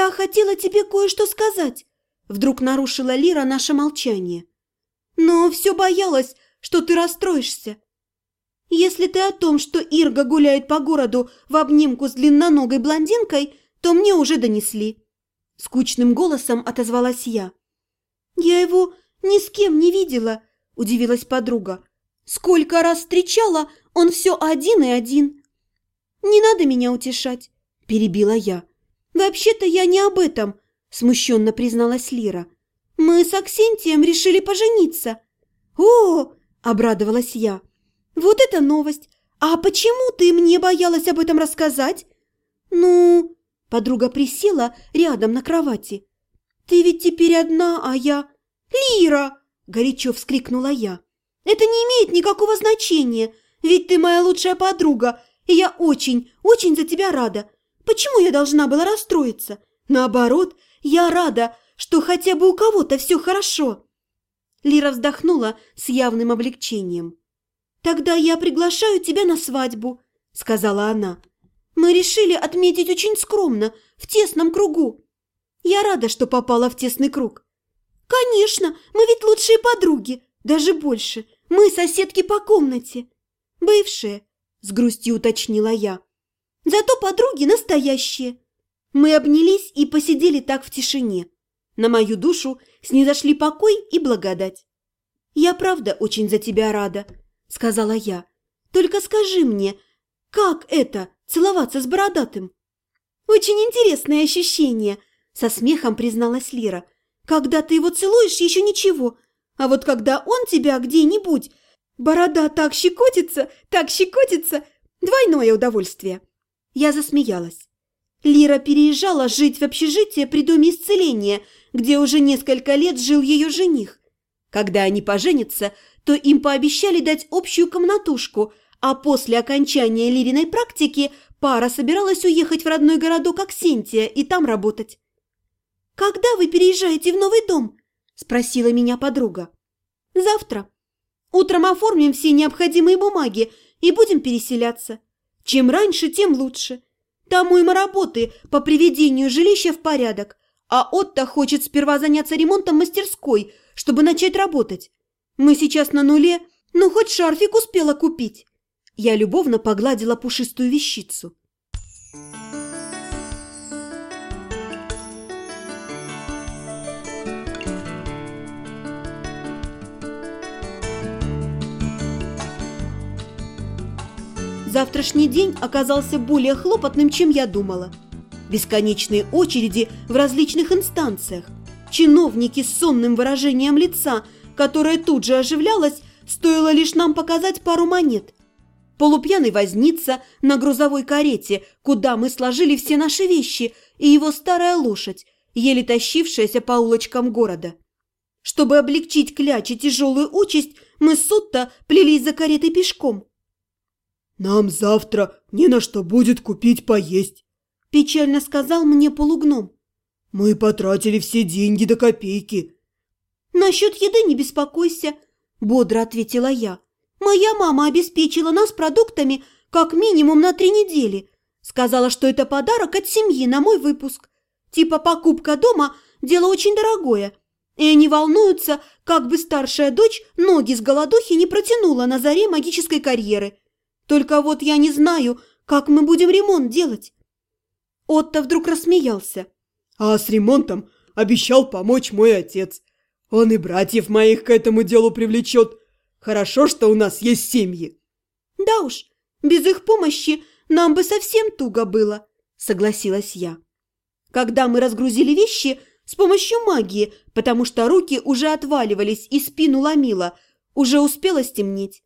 «Я хотела тебе кое-что сказать», – вдруг нарушила Лира наше молчание. «Но все боялась, что ты расстроишься. Если ты о том, что Ирга гуляет по городу в обнимку с длинноногой блондинкой, то мне уже донесли». Скучным голосом отозвалась я. «Я его ни с кем не видела», – удивилась подруга. «Сколько раз встречала, он все один и один». «Не надо меня утешать», – перебила я. «Вообще-то я не об этом», – смущенно призналась Лира. «Мы с Аксентием решили пожениться». «О!» – обрадовалась я. «Вот это новость! А почему ты мне боялась об этом рассказать?» «Ну...» – подруга присела рядом на кровати. «Ты ведь теперь одна, а я...» «Лира!» – горячо вскрикнула я. «Это не имеет никакого значения, ведь ты моя лучшая подруга, и я очень, очень за тебя рада. Почему я должна была расстроиться? Наоборот, я рада, что хотя бы у кого-то все хорошо». Лира вздохнула с явным облегчением. «Тогда я приглашаю тебя на свадьбу», — сказала она. «Мы решили отметить очень скромно, в тесном кругу. Я рада, что попала в тесный круг. «Конечно, мы ведь лучшие подруги, даже больше. Мы соседки по комнате». «Бывшие», – с грустью уточнила я. «Зато подруги настоящие». Мы обнялись и посидели так в тишине. На мою душу снизошли покой и благодать. «Я правда очень за тебя рада», – сказала я. «Только скажи мне, как это – целоваться с бородатым?» «Очень интересное ощущение», – со смехом призналась Лира – когда ты его целуешь, еще ничего. А вот когда он тебя где-нибудь... Борода так щекотится, так щекотится. Двойное удовольствие. Я засмеялась. Лира переезжала жить в общежитие при доме исцеления, где уже несколько лет жил ее жених. Когда они поженятся, то им пообещали дать общую комнатушку, а после окончания Лириной практики пара собиралась уехать в родной городок Аксентия и там работать. «Когда вы переезжаете в новый дом?» – спросила меня подруга. «Завтра. Утром оформим все необходимые бумаги и будем переселяться. Чем раньше, тем лучше. Там у Има работы по приведению жилища в порядок, а Отто хочет сперва заняться ремонтом мастерской, чтобы начать работать. Мы сейчас на нуле, но хоть шарфик успела купить». Я любовно погладила пушистую вещицу. Завтрашний день оказался более хлопотным, чем я думала. Бесконечные очереди в различных инстанциях, чиновники с сонным выражением лица, которое тут же оживлялось, стоило лишь нам показать пару монет. Полупьяный возница на грузовой карете, куда мы сложили все наши вещи, и его старая лошадь, еле тащившаяся по улочкам города. Чтобы облегчить кляче тяжелую участь, мы Сутто плелись за каретой пешком. «Нам завтра не на что будет купить поесть», – печально сказал мне полугном. «Мы потратили все деньги до копейки». «Насчет еды не беспокойся», – бодро ответила я. «Моя мама обеспечила нас продуктами как минимум на три недели. Сказала, что это подарок от семьи на мой выпуск. Типа покупка дома – дело очень дорогое. И они волнуются, как бы старшая дочь ноги с голодухи не протянула на заре магической карьеры. Только вот я не знаю, как мы будем ремонт делать. Отто вдруг рассмеялся. А с ремонтом обещал помочь мой отец. Он и братьев моих к этому делу привлечет. Хорошо, что у нас есть семьи. Да уж, без их помощи нам бы совсем туго было, согласилась я. Когда мы разгрузили вещи с помощью магии, потому что руки уже отваливались и спину ломило, уже успело стемнеть.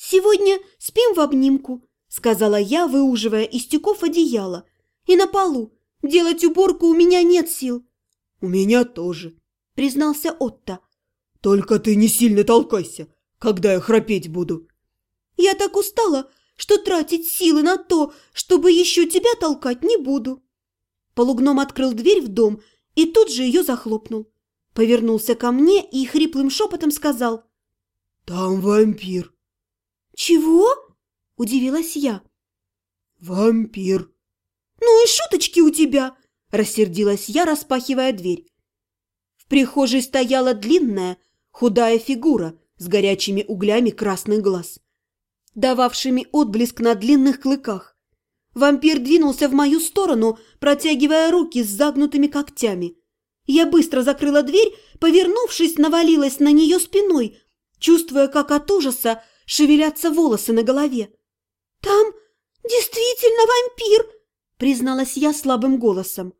«Сегодня спим в обнимку», – сказала я, выуживая из тюков одеяло. «И на полу. Делать уборку у меня нет сил». «У меня тоже», – признался Отто. «Только ты не сильно толкайся, когда я храпеть буду». «Я так устала, что тратить силы на то, чтобы еще тебя толкать, не буду». Полугном открыл дверь в дом и тут же ее захлопнул. Повернулся ко мне и хриплым шепотом сказал. «Там вампир». «Чего?» – удивилась я. «Вампир». «Ну и шуточки у тебя!» –– рассердилась я, распахивая дверь. В прихожей стояла длинная, худая фигура с горячими углями красных глаз, дававшими отблеск на длинных клыках. Вампир двинулся в мою сторону, протягивая руки с загнутыми когтями. Я быстро закрыла дверь, повернувшись, навалилась на нее спиной, чувствуя, как от ужаса шевелятся волосы на голове. «Там действительно вампир!» – призналась я слабым голосом.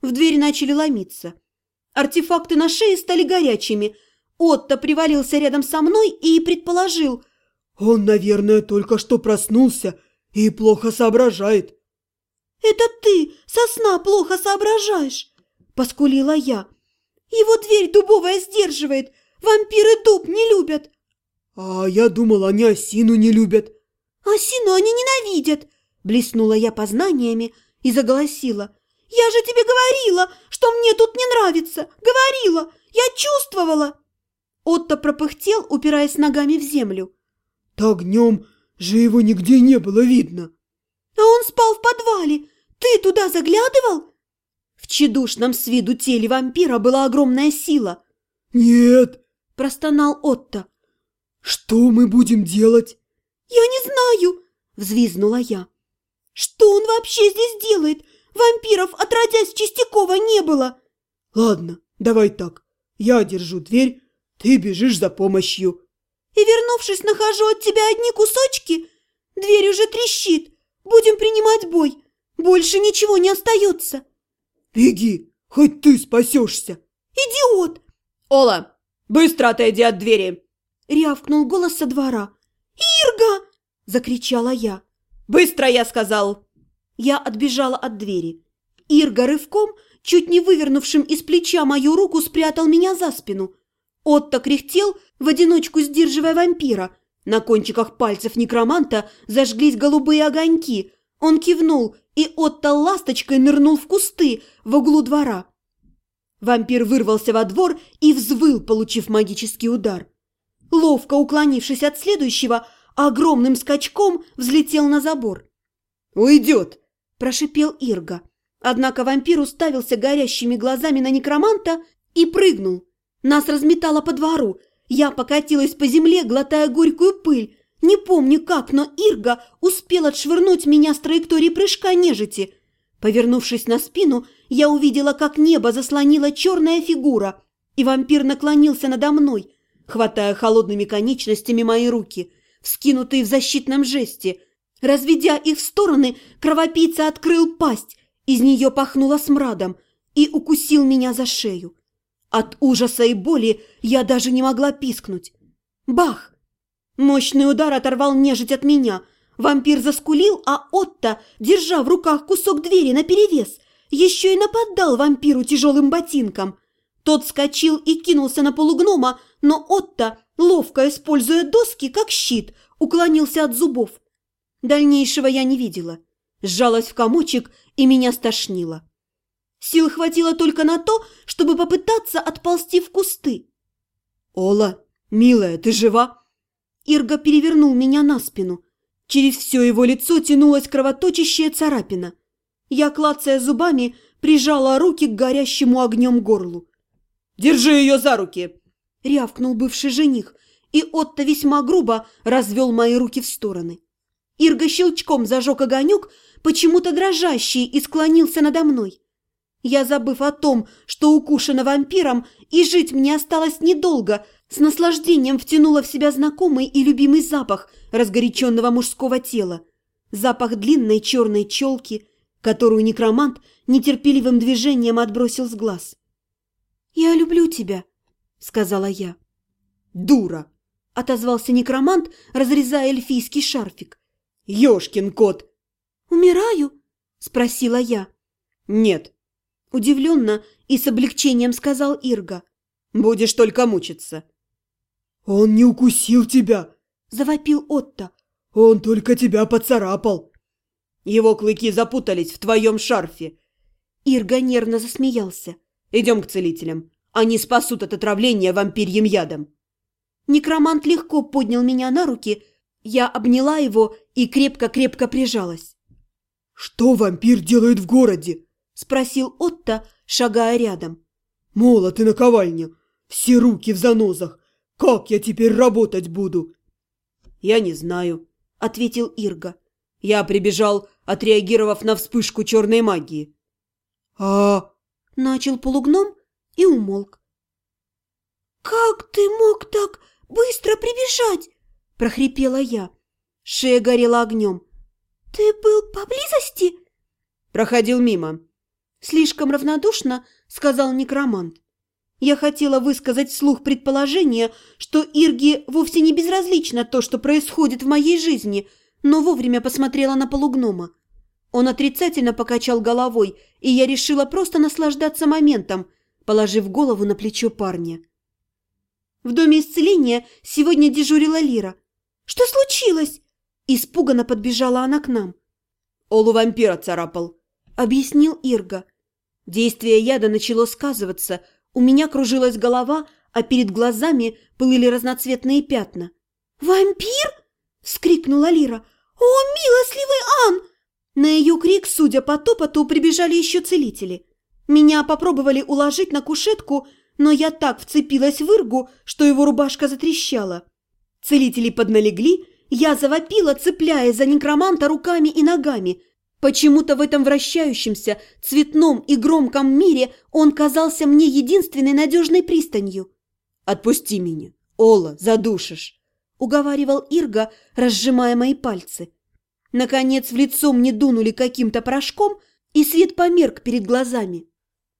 В дверь начали ломиться. Артефакты на шее стали горячими. Отто привалился рядом со мной и предположил. «Он, наверное, только что проснулся и плохо соображает». «Это ты со сна плохо соображаешь!» – поскулила я. «Его дверь дубовая сдерживает. Вампиры дуб не любят». «А я думал, они осину не любят». «Осину они ненавидят!» – блеснула я познаниями и заголосила. «Я же тебе говорила, что мне тут не нравится! Говорила! Я чувствовала!» Отто пропыхтел, упираясь ногами в землю. «Так днем же его нигде не было видно!» «А он спал в подвале! Ты туда заглядывал?» В тщедушном с виду теле вампира была огромная сила. «Нет!» – простонал Отто. «Что мы будем делать?» «Я не знаю!» – взвизнула я. «Что он вообще здесь делает? Вампиров, отродясь, Чистякова не было!» «Ладно, давай так. Я держу дверь, ты бежишь за помощью». «И, вернувшись, нахожу от тебя одни кусочки? Дверь уже трещит. Будем принимать бой. Больше ничего не остается». «Беги, хоть ты спасешься!» «Идиот!» «Ола, быстро отойди от двери!» – рявкнул голос со двора. «Ирга!» – закричала я. «Быстро, я сказал!» Я отбежала от двери. Ирга рывком, чуть не вывернувшим из плеча мою руку, спрятал меня за спину. Отто кряхтел, в одиночку сдерживая вампира. На кончиках пальцев некроманта зажглись голубые огоньки. Он кивнул, и Отто ласточкой нырнул в кусты в углу двора. Вампир вырвался во двор и взвыл, получив магический удар. Ловко уклонившись от следующего, огромным скачком взлетел на забор. «Уйдет!» – прошипел Ирга. Однако вампир уставился горящими глазами на некроманта и прыгнул. Нас разметало по двору. Я покатилась по земле, глотая горькую пыль. Не помню как, но Ирга успел отшвырнуть меня с траектории прыжка нежити. Повернувшись на спину, я увидела, как небо заслонила черная фигура, и вампир наклонился надо мной, хватая холодными конечностями мои руки, вскинутые в защитном жесте. Разведя их в стороны, кровопийца открыл пасть, из нее пахнуло смрадом и укусил меня за шею. От ужаса и боли я даже не могла пискнуть. Бах! Мощный удар оторвал нежить от меня. Вампир заскулил, а Отто, держа в руках кусок двери наперевес, еще и нападал вампиру тяжелым ботинком. Тот вскочил и кинулся на полугнома, но Отто, ловко используя доски как щит, уклонился от зубов. Дальнейшего я не видела. Сжалась в комочек и меня стошнило. Сил хватило только на то, чтобы попытаться отползти в кусты. «Ола, милая, ты жива?» Ирга перевернул меня на спину. Через все его лицо тянулась кровоточащая царапина. Я, клацая зубами, прижала руки к горящему огнем горлу. «Держи ее за руки!» – рявкнул бывший жених, и Отто весьма грубо развел мои руки в стороны. Ирга щелчком зажег огонек, почему-то дрожащий, и склонился надо мной. Я, забыв о том, что укушена вампиром, и жить мне осталось недолго, с наслаждением втянула в себя знакомый и любимый запах разгоряченного мужского тела. Запах длинной черной челки, которую некромант нетерпеливым движением отбросил с глаз. «Я люблю тебя», — сказала я. «Дура!» — отозвался некромант, разрезая эльфийский шарфик. «Ешкин кот!» «Умираю?» — спросила я. «Нет». Удивленно и с облегчением сказал Ирга. «Будешь только мучиться». «Он не укусил тебя!» – завопил Отто. «Он только тебя поцарапал!» «Его клыки запутались в твоем шарфе!» Ирга нервно засмеялся. «Идем к целителям. Они спасут от отравления вампирьим ядом». Некромант легко поднял меня на руки. Я обняла его и крепко-крепко прижалась. «Что вампир делает в городе?» –– спросил Отто, шагая рядом. «Молот и наковальня, все руки в занозах. Как я теперь работать буду?» «Я не знаю», – ответил Ирга. «Я прибежал, отреагировав на вспышку черной магии». «А...» – начал полугном и умолк. «Как ты мог так быстро прибежать?» – прохрипела я. Шея горела огнем. «Ты был поблизости?» «Проходил мимо», – слишком равнодушно сказал некромант. Я хотела высказать вслух предположение, что Ирге вовсе не безразлично то, что происходит в моей жизни, но вовремя посмотрела на полугнома. Он отрицательно покачал головой, и я решила просто наслаждаться моментом, положив голову на плечо парня. В доме исцеления сегодня дежурила Лира. «Что случилось?» Испуганно подбежала она к нам. «Олу вампира царапал», — объяснил Ирга. Действие яда начало сказываться, у меня кружилась голова, а перед глазами плыли разноцветные пятна. «Вампир?» — вскрикнула Лира. «О, милостливый Ан!» На ее крик, судя по топоту, прибежали еще целители. Меня попробовали уложить на кушетку, но я так вцепилась в Иргу, что его рубашка затрещала. Целители подналегли, я завопила, цепляясь за некроманта руками и ногами. Почему-то в этом вращающемся, цветном и громком мире он казался мне единственной надежной пристанью. «Отпусти меня, Ола, задушишь!» – уговаривал Ирга, разжимая мои пальцы. Наконец в лицо мне дунули каким-то порошком, и свет померк перед глазами.